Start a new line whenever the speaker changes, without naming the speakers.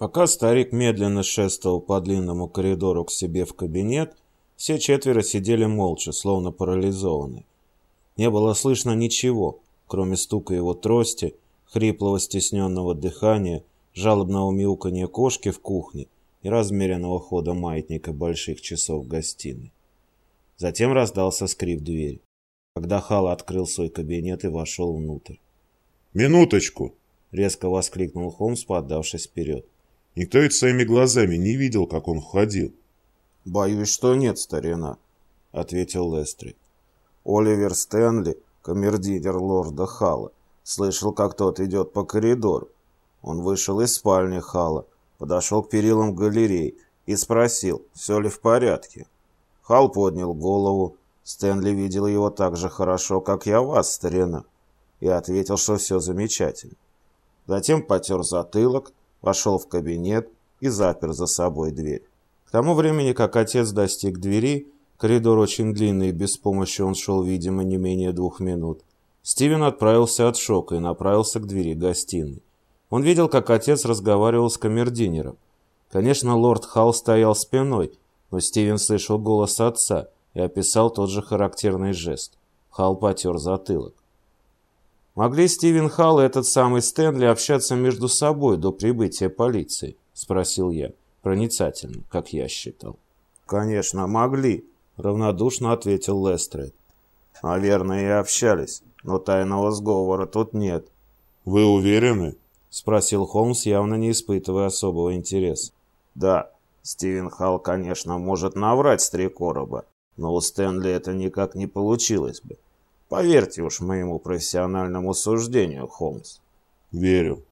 Пока старик медленно шествовал по длинному коридору к себе в кабинет, все четверо сидели молча, словно парализованные. Не было слышно ничего, кроме стука его трости, хриплого стесненного дыхания, жалобного мяуканья кошки в кухне и размеренного хода маятника больших часов в гостиной. Затем раздался скрип двери, когда Хал открыл свой кабинет и вошел внутрь.
«Минуточку!»
— резко воскликнул Холмс, подавшись вперед.
Никто ведь своими глазами не видел, как он входил.
«Боюсь, что нет, старина», — ответил Лестрид. «Оливер Стэнли, камердинер лорда Хала, слышал, как тот идет по коридору. Он вышел из спальни Хала, подошел к перилам галерей и спросил, все ли в порядке. Хал поднял голову. Стэнли видел его так же хорошо, как я вас, старина, и ответил, что все замечательно. Затем потер затылок, вошел в кабинет и запер за собой дверь. К тому времени, как отец достиг двери, коридор очень длинный и без помощи он шел, видимо, не менее двух минут, Стивен отправился от шока и направился к двери гостиной. Он видел, как отец разговаривал с камердинером. Конечно, лорд Халл стоял спиной, но Стивен слышал голос отца и описал тот же характерный жест. Халл потер затылок. Могли Стивен Халл и этот самый Стэнли общаться между собой до прибытия полиции? Спросил я, проницательно, как я считал. Конечно, могли, равнодушно ответил Лестрейд. Наверное, и общались, но тайного сговора тут нет.
Вы уверены?
Спросил Холмс, явно не испытывая особого интереса. Да, Стивен Халл, конечно, может наврать с три короба, но у Стэнли это никак не получилось бы. Поверьте уж моему профессиональному суждению, Холмс.
Верю.